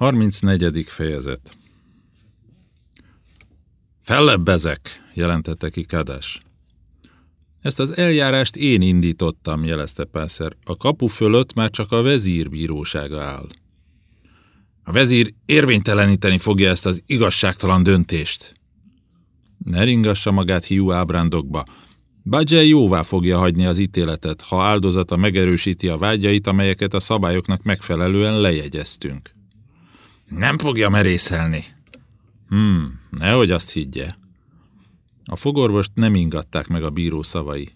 34. fejezet Fellebbezek, jelentette ki Kadás. Ezt az eljárást én indítottam, jelezte Pászer. A kapu fölött már csak a vezír bírósága áll. A vezír érvényteleníteni fogja ezt az igazságtalan döntést. Ne ringassa magát hiú ábrándokba. Badzsely jóvá fogja hagyni az ítéletet, ha áldozata megerősíti a vágyait, amelyeket a szabályoknak megfelelően lejegyeztünk. Nem fogja merészelni. Hmm, nehogy azt higgye. A fogorvost nem ingatták meg a bíró szavai.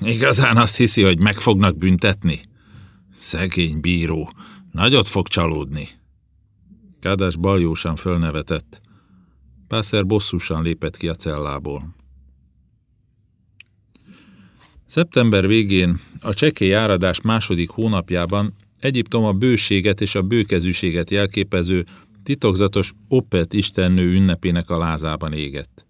Igazán azt hiszi, hogy meg fognak büntetni? Szegény bíró, nagyot fog csalódni. Kádás baljósan fölnevetett. Pászer bosszusan lépett ki a cellából. Szeptember végén, a csekély áradás második hónapjában Egyiptom a bőséget és a bőkezűséget jelképező titokzatos Opet istennő ünnepének a lázában égett.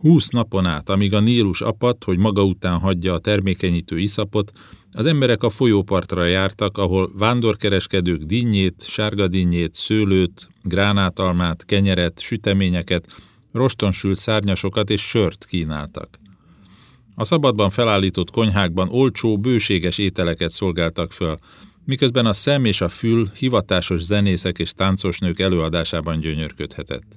Húsz napon át, amíg a Nílus apadt, hogy maga után hagyja a termékenyítő iszapot, az emberek a folyópartra jártak, ahol vándorkereskedők dinnyét, sárga dinnyét, szőlőt, gránátalmát, kenyeret, süteményeket, rostonsült szárnyasokat és sört kínáltak. A szabadban felállított konyhákban olcsó, bőséges ételeket szolgáltak föl, miközben a szem és a fül hivatásos zenészek és táncosnők előadásában gyönyörködhetett.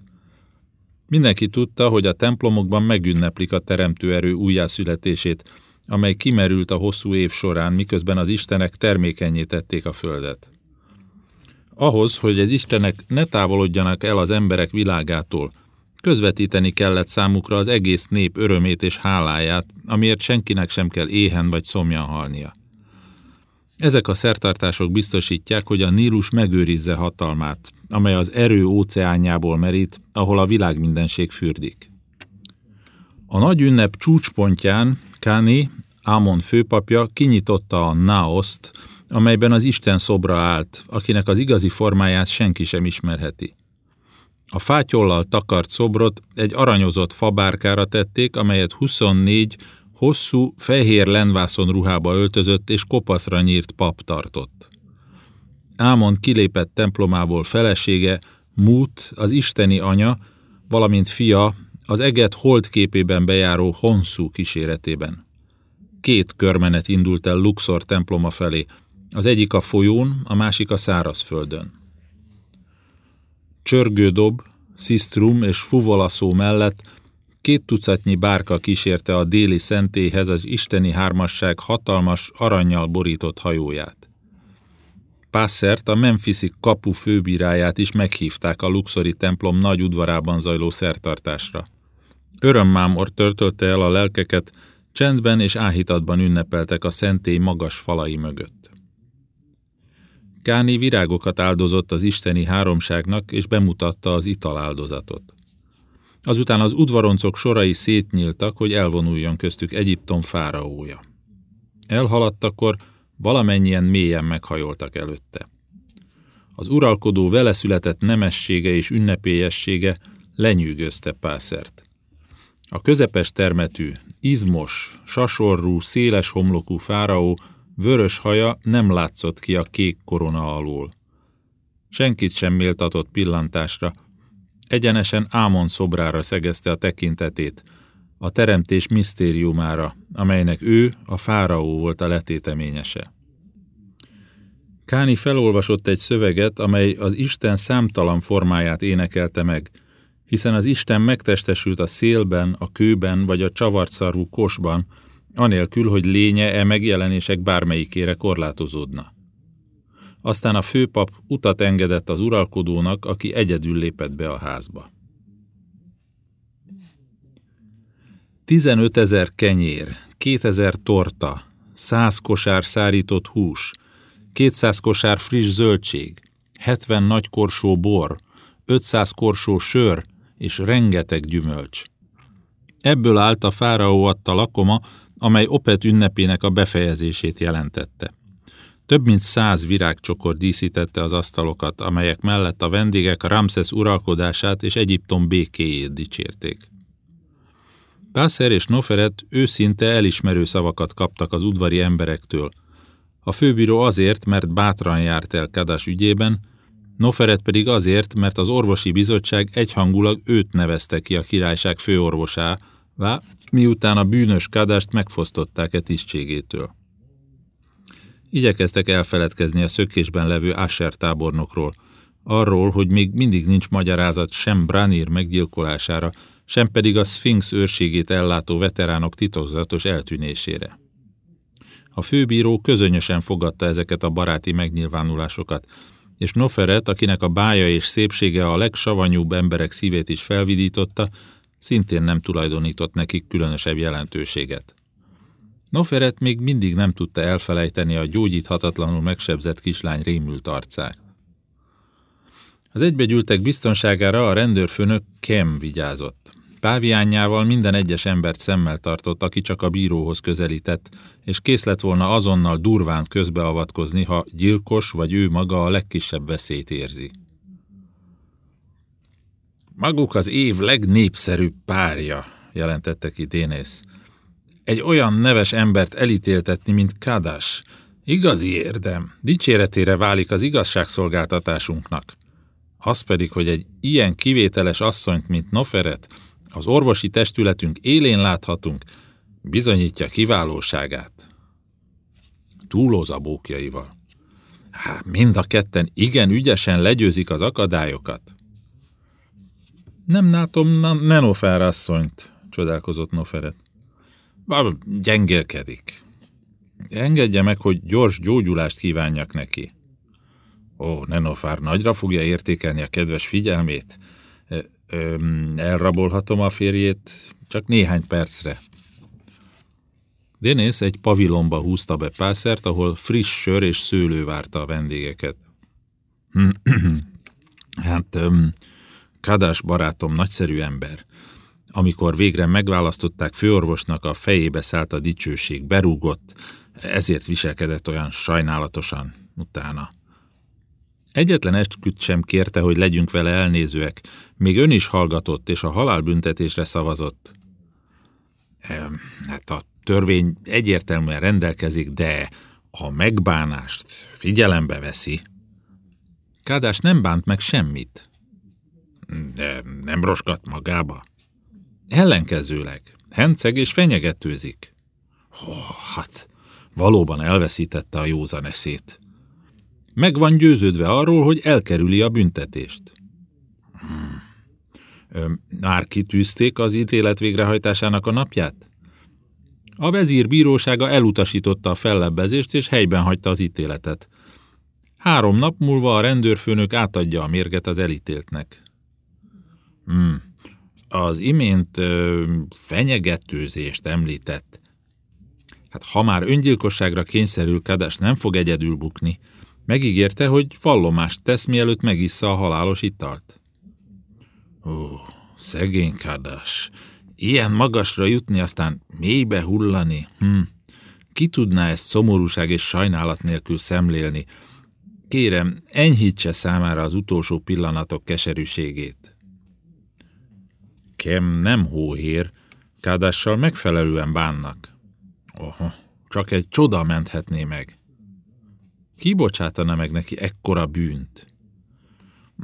Mindenki tudta, hogy a templomokban megünneplik a teremtő erő újjászületését, amely kimerült a hosszú év során, miközben az istenek termékenyé tették a földet. Ahhoz, hogy az istenek ne távolodjanak el az emberek világától, közvetíteni kellett számukra az egész nép örömét és háláját, amiért senkinek sem kell éhen vagy szomjan halnia. Ezek a szertartások biztosítják, hogy a Nílus megőrizze hatalmát, amely az erő óceánjából merít, ahol a világ mindenség fürdik. A nagy ünnep csúcspontján Káni, Ámon főpapja kinyitotta a Naoszt, amelyben az Isten szobra állt, akinek az igazi formáját senki sem ismerheti. A fátyollal takart szobrot egy aranyozott fabárkára tették, amelyet 24 hosszú, fehér lenvászon ruhába öltözött és kopaszra nyírt pap tartott. Ámon kilépett templomából felesége, Mút, az isteni anya, valamint fia, az eget holdképében bejáró Honszú kíséretében. Két körmenet indult el Luxor temploma felé, az egyik a folyón, a másik a szárazföldön. Csörgődob, Szisztrum és Fuvolaszó mellett Két tucatnyi bárka kísérte a déli szentéhez az isteni hármasság hatalmas, aranyjal borított hajóját. Pászert, a Memphisi kapu főbíráját is meghívták a luxori templom nagy udvarában zajló szertartásra. Örömmámor törtölte el a lelkeket, csendben és áhítatban ünnepeltek a szentély magas falai mögött. Káni virágokat áldozott az isteni háromságnak, és bemutatta az italáldozatot. Azután az udvaroncok sorai szétnyíltak, hogy elvonuljon köztük Egyiptom fáraója. Elhaladtakor valamennyien mélyen meghajoltak előtte. Az uralkodó vele született nemessége és ünnepélyessége lenyűgözte Pászert. A közepes termetű, izmos, sasorú, széles homlokú fáraó vörös haja nem látszott ki a kék korona alól. Senkit sem méltatott pillantásra, egyenesen Ámon szobrára szegezte a tekintetét, a teremtés misztériumára, amelynek ő, a fáraó volt a letéteményese. Káni felolvasott egy szöveget, amely az Isten számtalan formáját énekelte meg, hiszen az Isten megtestesült a szélben, a kőben vagy a csavartszarvú kosban, anélkül, hogy lénye e megjelenések bármelyikére korlátozódna. Aztán a főpap utat engedett az uralkodónak, aki egyedül lépett be a házba. 15 ezer kenyér, 2000 torta, 100 kosár szárított hús, 200 kosár friss zöldség, 70 nagy korsó bor, 500 korsó sör és rengeteg gyümölcs. Ebből állt a fáraó adta lakoma, amely Opet ünnepének a befejezését jelentette. Több mint száz virágcsokor díszítette az asztalokat, amelyek mellett a vendégek Ramszesz uralkodását és Egyiptom békéjét dicsérték. Pászer és Noferet őszinte elismerő szavakat kaptak az udvari emberektől. A főbíró azért, mert bátran járt el Kadás ügyében, Noferet pedig azért, mert az orvosi bizottság egyhangulag őt nevezte ki a királyság főorvosává, miután a bűnös Kadást megfosztották e tisztségétől. Igyekeztek elfeledkezni a szökésben levő Asher tábornokról, arról, hogy még mindig nincs magyarázat sem Branir meggyilkolására, sem pedig a Sphinx őrségét ellátó veteránok titokzatos eltűnésére. A főbíró közönösen fogadta ezeket a baráti megnyilvánulásokat, és Noferet, akinek a bája és szépsége a legsavanyúbb emberek szívét is felvidította, szintén nem tulajdonított nekik különösebb jelentőséget. Noferet még mindig nem tudta elfelejteni a gyógyíthatatlanul megsebzett kislány rémült arcát. Az egybegyűltek biztonságára a rendőrfőnök Kem vigyázott. Páviánjával minden egyes embert szemmel tartott, aki csak a bíróhoz közelített, és kész lett volna azonnal durván közbeavatkozni, ha gyilkos vagy ő maga a legkisebb veszélyt érzi. Maguk az év legnépszerűbb párja, jelentette ki Dénész. Egy olyan neves embert elítéltetni, mint Kadas. Igazi érdem. Dicséretére válik az igazságszolgáltatásunknak. Az pedig, hogy egy ilyen kivételes asszonyt, mint Noferet, az orvosi testületünk élén láthatunk, bizonyítja kiválóságát. Túlóz a bókjaival. Há, mind a ketten igen ügyesen legyőzik az akadályokat. Nem látom Nenofer asszonyt, csodálkozott Noferet. Gyengélkedik. Engedje meg, hogy gyors gyógyulást kívánjak neki. Ó, Nenofár nagyra fogja értékelni a kedves figyelmét. elrabolhatom a férjét csak néhány percre. Dénész egy pavilonba húzta be pászert, ahol friss sör és szőlő várta a vendégeket. hát, öm, Kadás barátom nagyszerű ember. Amikor végre megválasztották főorvosnak, a fejébe szállt a dicsőség, berúgott, ezért viselkedett olyan sajnálatosan utána. Egyetlen esküt sem kérte, hogy legyünk vele elnézőek, még ön is hallgatott, és a halálbüntetésre szavazott. Hát a törvény egyértelműen rendelkezik, de a megbánást figyelembe veszi. Kádás nem bánt meg semmit. De nem roskat magába? Ellenkezőleg. Henceg és fenyegetőzik. Oh, hát, valóban elveszítette a józan eszét. Meg van győződve arról, hogy elkerüli a büntetést. Hmm. Már kitűzték az ítélet végrehajtásának a napját? A vezír bírósága elutasította a fellebbezést, és helyben hagyta az ítéletet. Három nap múlva a rendőrfőnök átadja a mérget az elítéltnek. Hmm. Az imént fenyegetőzést említett. Hát ha már öngyilkosságra kényszerül, Kades nem fog egyedül bukni. Megígérte, hogy vallomást tesz, mielőtt megissza a halálos italt. Ó, szegény Kadas. Ilyen magasra jutni, aztán mélybe hullani. Hm. Ki tudná ezt szomorúság és sajnálat nélkül szemlélni? Kérem, enyhítse számára az utolsó pillanatok keserűségét. Kem nem hóhér, Kádással megfelelően bánnak. Oha, csak egy csoda menthetné meg. Ki bocsátana meg neki ekkora bűnt?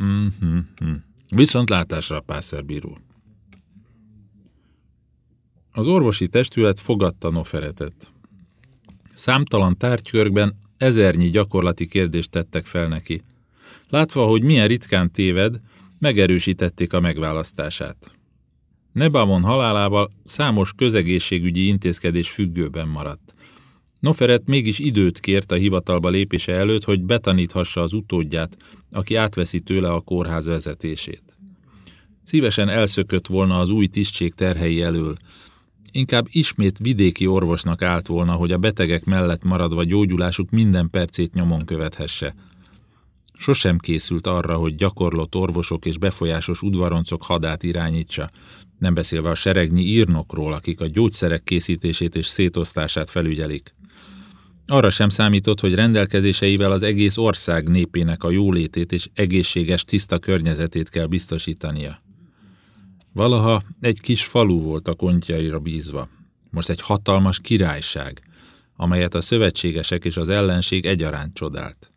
Mm-hmm. Viszont látásra, pászerbíró. Az orvosi testület fogadta Noferetet. Számtalan tárgykörben ezernyi gyakorlati kérdést tettek fel neki. Látva, hogy milyen ritkán téved, megerősítették a megválasztását. Nebamon halálával számos közegészségügyi intézkedés függőben maradt. Noferet mégis időt kért a hivatalba lépése előtt, hogy betaníthassa az utódját, aki átveszi tőle a kórház vezetését. Szívesen elszökött volna az új tisztség terhei elől, inkább ismét vidéki orvosnak állt volna, hogy a betegek mellett maradva gyógyulásuk minden percét nyomon követhesse. Sosem készült arra, hogy gyakorlott orvosok és befolyásos udvaroncok hadát irányítsa, nem beszélve a seregnyi írnokról, akik a gyógyszerek készítését és szétosztását felügyelik. Arra sem számított, hogy rendelkezéseivel az egész ország népének a jólétét és egészséges, tiszta környezetét kell biztosítania. Valaha egy kis falu volt a kontjaira bízva, most egy hatalmas királyság, amelyet a szövetségesek és az ellenség egyaránt csodált.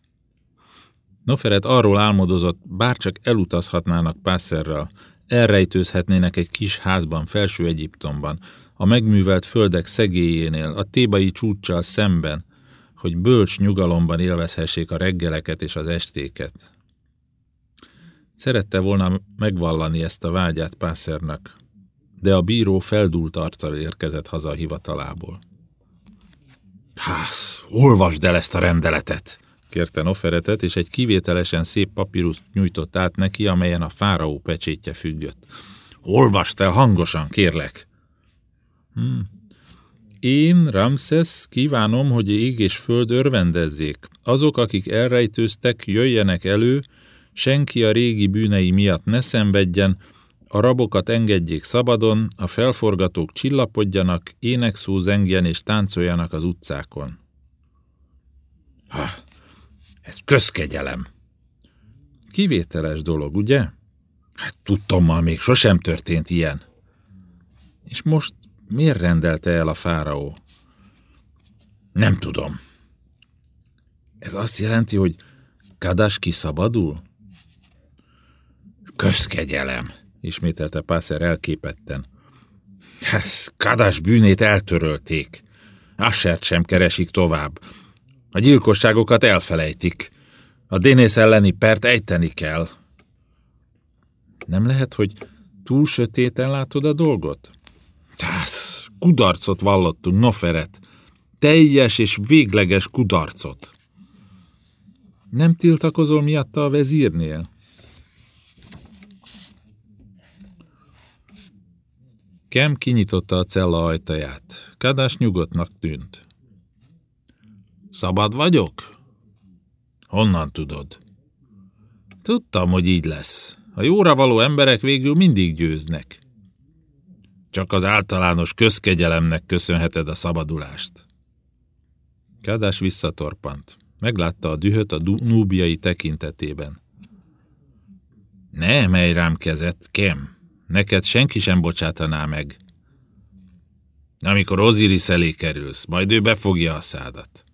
Noferet arról álmodozott, bárcsak elutazhatnának Pásszerrel, elrejtőzhetnének egy kis házban felső Egyiptomban, a megművelt földek szegélyénél, a tébai csúccsal szemben, hogy bölcs nyugalomban élvezhessék a reggeleket és az estéket. Szerette volna megvallani ezt a vágyát Pászernak, de a bíró feldúlt arccal érkezett haza a hivatalából. Hász, olvasd el ezt a rendeletet! Kérte Noferetet, és egy kivételesen szép papíruszt nyújtott át neki, amelyen a fáraó pecsétje függött. Olvast el hangosan, kérlek! Hmm. Én, Ramses, kívánom, hogy ég és föld örvendezzék. Azok, akik elrejtőztek, jöjjenek elő, senki a régi bűnei miatt ne szenvedjen, a rabokat engedjék szabadon, a felforgatók csillapodjanak, énekszó zengjen és táncoljanak az utcákon. Ha, ez közkegyelem. Kivételes dolog, ugye? Hát tudtommal még sosem történt ilyen. És most miért rendelte el a fáraó? Nem tudom. Ez azt jelenti, hogy Kadas kiszabadul? Közkegyelem, ismételte Pászer elképetten. Ez Kadas bűnét eltörölték. Assert sem keresik tovább. A gyilkosságokat elfelejtik. A Dénész elleni pert ejteni kell. Nem lehet, hogy túl sötéten látod a dolgot? Tász, kudarcot vallottunk, Noferet. Teljes és végleges kudarcot. Nem tiltakozol miatta a vezírnél? Kem kinyitotta a cella ajtaját. Kadás nyugodtnak tűnt. Szabad vagyok? Honnan tudod? Tudtam, hogy így lesz. A jóra való emberek végül mindig győznek. Csak az általános közkegyelemnek köszönheted a szabadulást. Kádás visszatorpant. Meglátta a dühöt a núbiai tekintetében. Ne emelj rám kezet, Kem. Neked senki sem bocsátaná meg. Amikor Oziris elé kerülsz, majd ő befogja a szádat.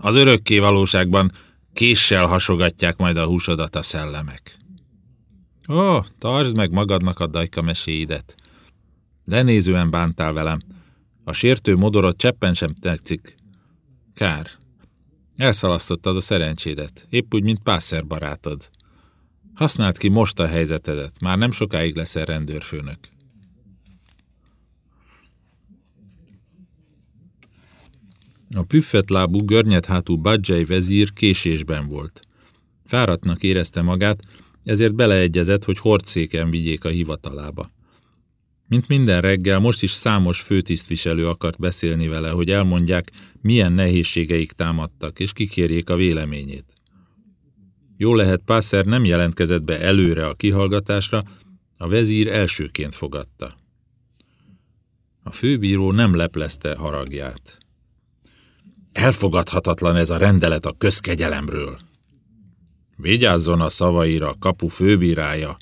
Az örökké valóságban késsel hasogatják majd a húsodat a szellemek. Ó, tartsd meg magadnak a dajka meséidet. Lenézően bántál velem. A sértő modorot cseppen sem tetszik. Kár. Elszalasztottad a szerencsédet, épp úgy, mint Pászer barátod. Használd ki most a helyzetedet, már nem sokáig leszel rendőrfőnök. A püffetlábú, görnyedhátú Badzsely vezír késésben volt. Fáradtnak érezte magát, ezért beleegyezett, hogy hordszéken vigyék a hivatalába. Mint minden reggel, most is számos főtisztviselő akart beszélni vele, hogy elmondják, milyen nehézségeik támadtak, és kikérjék a véleményét. Jó lehet, Pászer nem jelentkezett be előre a kihallgatásra, a vezír elsőként fogadta. A főbíró nem leplezte haragját. Elfogadhatatlan ez a rendelet a közkegyelemről. Vigyázzon a szavaira, kapu főbírája.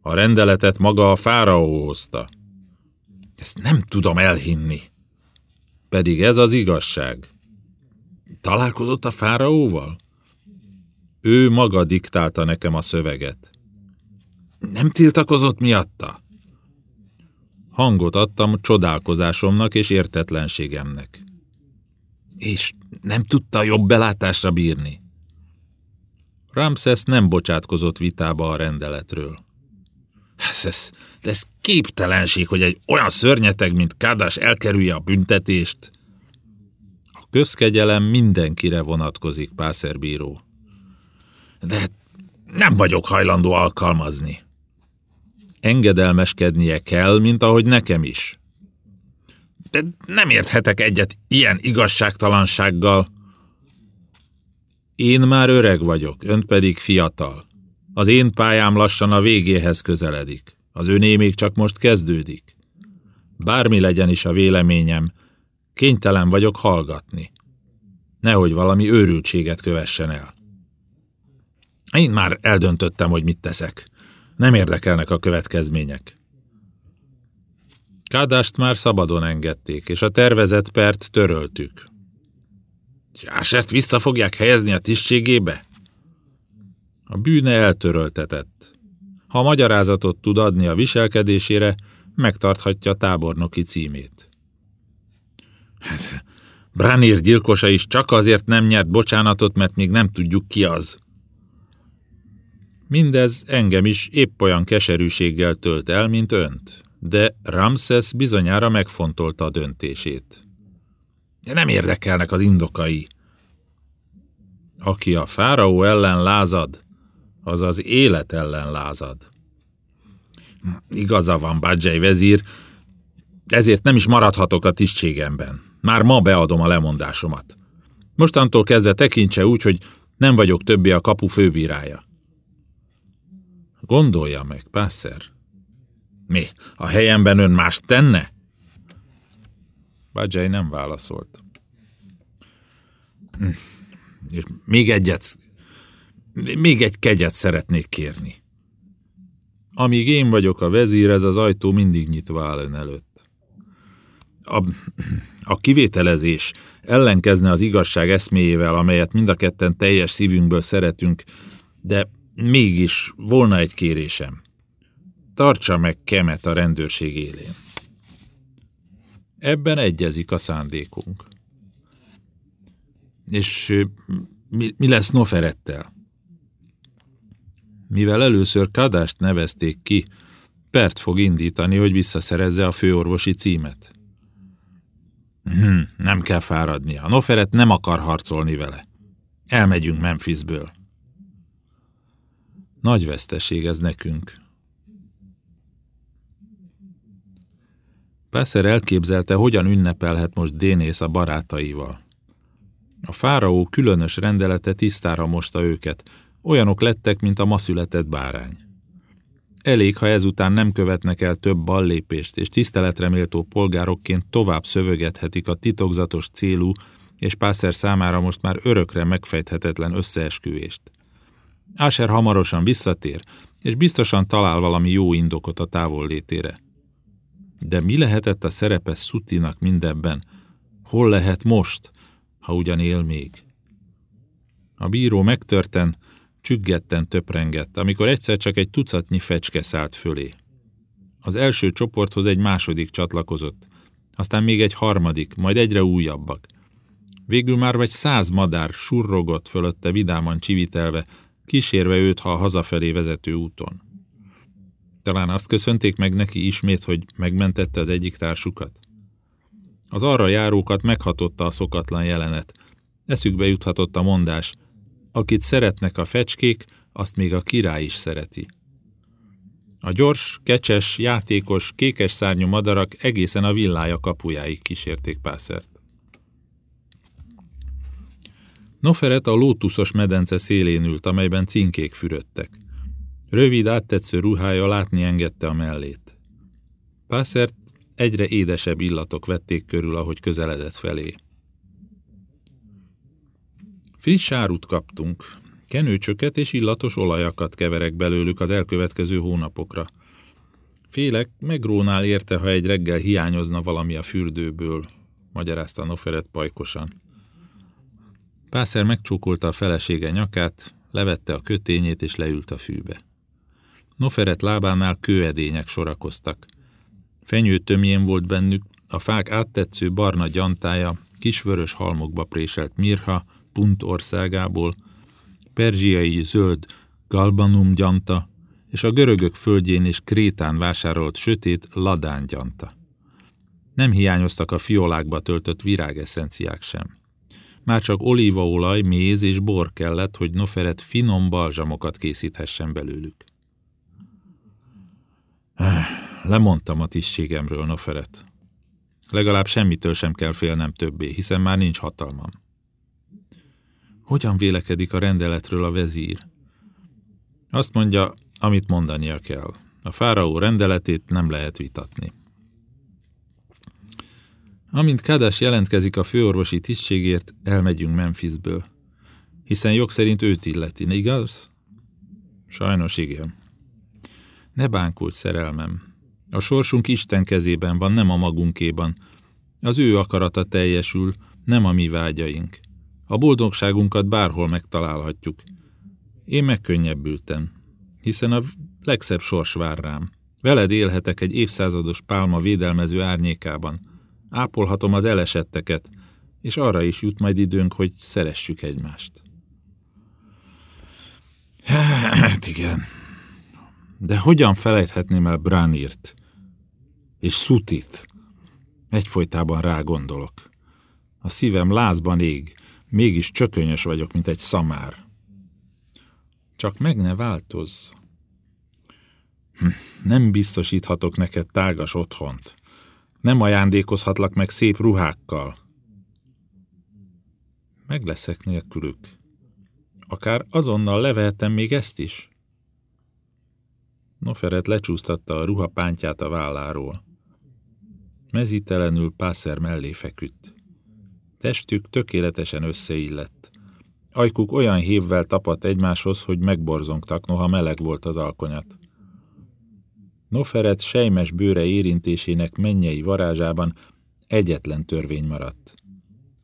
A rendeletet maga a fáraó hozta. Ezt nem tudom elhinni. Pedig ez az igazság. Találkozott a fáraóval? Ő maga diktálta nekem a szöveget. Nem tiltakozott miatta? Hangot adtam csodálkozásomnak és értetlenségemnek. És nem tudta jobb belátásra bírni. Ramses nem bocsátkozott vitába a rendeletről. Ez, ez, ez képtelenség, hogy egy olyan szörnyeteg, mint Kádás elkerülje a büntetést. A közkegyelem mindenkire vonatkozik, pászerbíró. De nem vagyok hajlandó alkalmazni. Engedelmeskednie kell, mint ahogy nekem is. De nem érthetek egyet ilyen igazságtalansággal. Én már öreg vagyok, ön pedig fiatal. Az én pályám lassan a végéhez közeledik. Az öné még csak most kezdődik. Bármi legyen is a véleményem, kénytelen vagyok hallgatni. Nehogy valami őrültséget kövessen el. Én már eldöntöttem, hogy mit teszek. Nem érdekelnek a következmények. Kádást már szabadon engedték, és a tervezett pert töröltük. Jásert vissza fogják helyezni a tisztségébe? A bűne eltöröltetett. Ha magyarázatot tud adni a viselkedésére, megtarthatja tábornoki címét. Hát, Branir gyilkosa is csak azért nem nyert bocsánatot, mert még nem tudjuk ki az. Mindez engem is épp olyan keserűséggel tölt el, mint önt, de Ramses bizonyára megfontolta a döntését. De nem érdekelnek az indokai. Aki a fáraó ellen lázad, az az élet ellen lázad. Igaza van, Badzsely vezír, ezért nem is maradhatok a tisztségemben. Már ma beadom a lemondásomat. Mostantól kezdve tekintse úgy, hogy nem vagyok többé a kapu főbírája. Gondolja meg, Pászer. Mi, a helyemben ön más tenne? Badzsely nem válaszolt. Hm. És még egyet, még egy kegyet szeretnék kérni. Amíg én vagyok a vezír, ez az ajtó mindig nyitva áll ön előtt. A, a kivételezés ellenkezne az igazság eszméjével, amelyet mind a ketten teljes szívünkből szeretünk, de mégis volna egy kérésem. Tartsa meg Kemet a rendőrség élén. Ebben egyezik a szándékunk. És mi, mi lesz Noferettel? Mivel először Kadást nevezték ki, pert fog indítani, hogy visszaszerezze a főorvosi címet. Hm, nem kell fáradnia. Noferet nem akar harcolni vele. Elmegyünk Memphisből. Nagy veszteség ez nekünk. Pászer elképzelte, hogyan ünnepelhet most Dénész a barátaival. A fáraó különös rendelete tisztára mosta őket, olyanok lettek, mint a ma született bárány. Elég, ha ezután nem követnek el több ballépést, és tiszteletreméltó polgárokként tovább szövögethetik a titokzatos célú, és Pászer számára most már örökre megfejthetetlen összeesküvést. Áser hamarosan visszatér, és biztosan talál valami jó indokot a távollétére. De mi lehetett a szerepe Szutinak mindebben? Hol lehet most, ha ugyan él még? A bíró megtörten, csüggetten töprengett, amikor egyszer csak egy tucatnyi fecske szállt fölé. Az első csoporthoz egy második csatlakozott, aztán még egy harmadik, majd egyre újabbak. Végül már vagy száz madár surrogott fölötte vidáman csivitelve, kísérve őt ha a hazafelé vezető úton. Talán azt köszönték meg neki ismét, hogy megmentette az egyik társukat? Az arra járókat meghatotta a szokatlan jelenet. Eszükbe juthatott a mondás, akit szeretnek a fecskék, azt még a király is szereti. A gyors, kecses, játékos, kékes szárnyú madarak egészen a villája kapujáig kísérték Pászert. Noferet a lótuszos medence szélén ült, amelyben cinkék fürödtek. Rövid, áttetsző ruhája látni engedte a mellét. Pászert egyre édesebb illatok vették körül, ahogy közeledett felé. Friss árut kaptunk. Kenőcsöket és illatos olajakat keverek belőlük az elkövetkező hónapokra. Félek, megrónál érte, ha egy reggel hiányozna valami a fürdőből, magyarázta Noferet pajkosan. Pászer megcsókolta a felesége nyakát, levette a kötényét és leült a fűbe. Noferet lábánál kőedények sorakoztak. Fenyő tömjén volt bennük, a fák áttetsző barna gyantája, kisvörös halmokba préselt mirha, Punt országából, perzsiai zöld galbanum gyanta, és a görögök földjén és Krétán vásárolt sötét ladán gyanta. Nem hiányoztak a fiolákba töltött virágeszenciák sem. Már csak olívaolaj, méz és bor kellett, hogy Noferet finom balzsamokat készíthessen belőlük. Lemondtam a tisztségemről, Noferet. Legalább semmitől sem kell félnem többé, hiszen már nincs hatalmam. Hogyan vélekedik a rendeletről a vezír? Azt mondja, amit mondania kell. A fáraó rendeletét nem lehet vitatni. Amint Kádás jelentkezik a főorvosi tisztségért, elmegyünk Memphisből. Hiszen jog szerint őt illeti, igaz? Sajnos igen. Ne bánkulj, szerelmem. A sorsunk Isten kezében van, nem a magunkéban. Az ő akarata teljesül, nem a mi vágyaink. A boldogságunkat bárhol megtalálhatjuk. Én megkönnyebbültem, hiszen a legszebb sors vár rám. Veled élhetek egy évszázados pálma védelmező árnyékában. Ápolhatom az elesetteket, és arra is jut majd időnk, hogy szeressük egymást. Hát igen. De hogyan felejthetném el Bránírt és Szutit? Egyfolytában rá gondolok. A szívem lázban ég, mégis csökönyös vagyok, mint egy szamár. Csak meg ne változz. Hm, nem biztosíthatok neked tágas otthont. Nem ajándékozhatlak meg szép ruhákkal. Meg leszek nélkülük. Akár azonnal levehetem még ezt is. Noferet lecsúsztatta a ruhapántját a válláról. Mezítelenül pászer mellé feküdt. Testük tökéletesen összeillett. Ajkuk olyan hívvel tapadt egymáshoz, hogy megborzongtak, noha meleg volt az alkonyat. Noferet sejmes bőre érintésének mennyei varázsában egyetlen törvény maradt.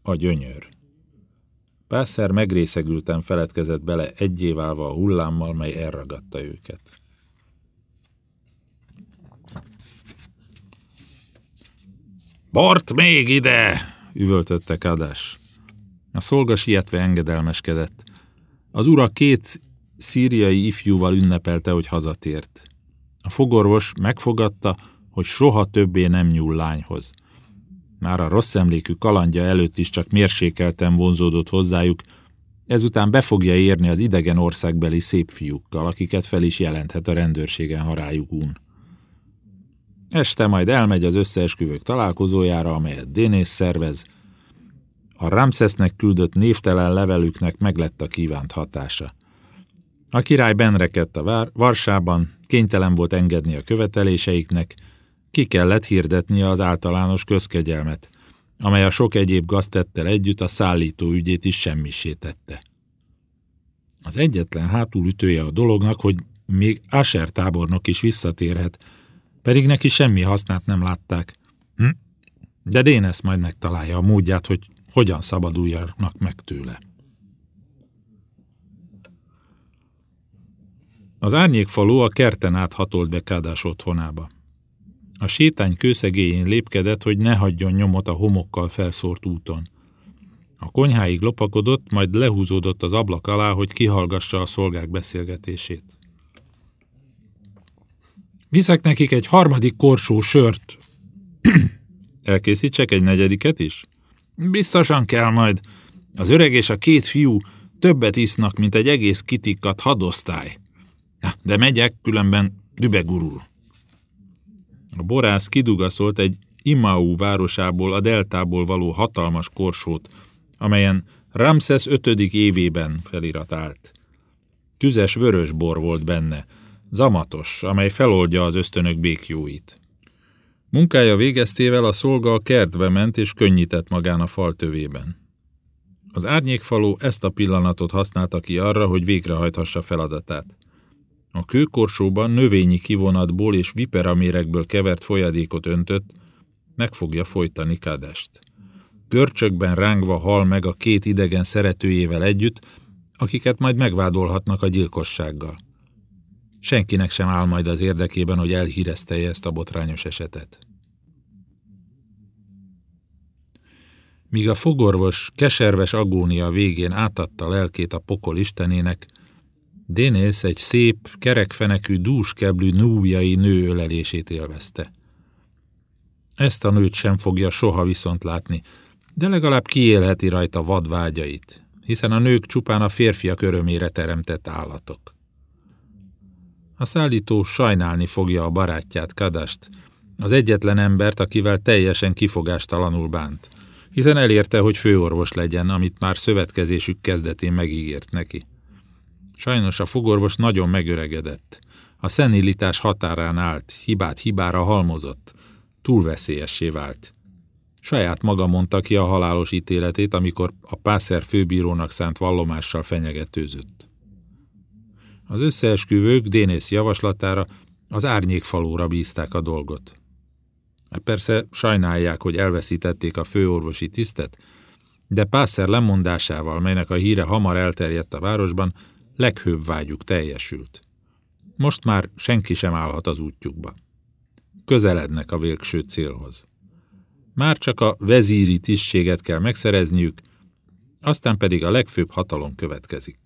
A gyönyör. Pászer megrészegülten feledkezett bele egyé válva a hullámmal, mely elragadta őket. Bort még ide! üvöltötte Kadás. A szolga sietve engedelmeskedett. Az ura két szíriai ifjúval ünnepelte, hogy hazatért. A fogorvos megfogadta, hogy soha többé nem nyúl lányhoz. Már a rossz emlékű kalandja előtt is csak mérsékelten vonzódott hozzájuk, ezután be fogja érni az idegen országbeli szép fiúkkal, akiket fel is jelenthet a rendőrségen, ha rájuk un. Este majd elmegy az összeesküvők találkozójára, amelyet Dénész szervez. A Ramszesznek küldött névtelen levelüknek meglett a kívánt hatása. A király benrekedt a vár, Varsában, kénytelen volt engedni a követeléseiknek, ki kellett hirdetni az általános közkegyelmet, amely a sok egyéb gaztettel együtt a szállító ügyét is semmisé tette. Az egyetlen hátulütője a dolognak, hogy még Asher tábornok is visszatérhet, pedig neki semmi hasznát nem látták. Hm? De Dénes majd megtalálja a módját, hogy hogyan szabaduljanak meg tőle. Az árnyékfaló a kerten át hatolt be Kádás otthonába. A sétány kőszegéjén lépkedett, hogy ne hagyjon nyomot a homokkal felszórt úton. A konyháig lopakodott, majd lehúzódott az ablak alá, hogy kihallgassa a szolgák beszélgetését. Viszek nekik egy harmadik korsó sört. Elkészítsek egy negyediket is? Biztosan kell majd. Az öreg és a két fiú többet isznak, mint egy egész kitikkat hadosztály. De megyek, különben dübegurul. A borász kidugaszolt egy Imau városából, a deltából való hatalmas korsót, amelyen Ramses ötödik évében felirat állt. Tüzes vörös bor volt benne, zamatos, amely feloldja az ösztönök békjóit. Munkája végeztével a szolga a kertbe ment és könnyített magán a fal tövében. Az árnyékfaló ezt a pillanatot használta ki arra, hogy végrehajthassa feladatát. A kőkorsóban növényi kivonatból és viperamérekből kevert folyadékot öntött, meg fogja folytani Kadest. Görcsökben rángva hal meg a két idegen szeretőjével együtt, akiket majd megvádolhatnak a gyilkossággal. Senkinek sem áll majd az érdekében, hogy elhíreztelje ezt a botrányos esetet. Míg a fogorvos keserves agónia végén átadta lelkét a pokol istenének, Dénész egy szép, kerekfenekű, dúskeblű núbiai nő ölelését élvezte. Ezt a nőt sem fogja soha viszont látni, de legalább kiélheti rajta vadvágyait, hiszen a nők csupán a férfiak örömére teremtett állatok. A szállító sajnálni fogja a barátját, Kadast, az egyetlen embert, akivel teljesen kifogástalanul bánt, hiszen elérte, hogy főorvos legyen, amit már szövetkezésük kezdetén megígért neki. Sajnos a fogorvos nagyon megöregedett. A szenilitás határán állt, hibát hibára halmozott. Túl veszélyessé vált. Saját maga mondta ki a halálos ítéletét, amikor a pászer főbírónak szánt vallomással fenyegetőzött. Az összeesküvők Dénész javaslatára az árnyékfalóra bízták a dolgot. Hát persze sajnálják, hogy elveszítették a főorvosi tisztet, de Pászer lemondásával, melynek a híre hamar elterjedt a városban, leghőbb vágyuk teljesült. Most már senki sem állhat az útjukba. Közelednek a végső célhoz. Már csak a vezíri tisztséget kell megszerezniük, aztán pedig a legfőbb hatalom következik.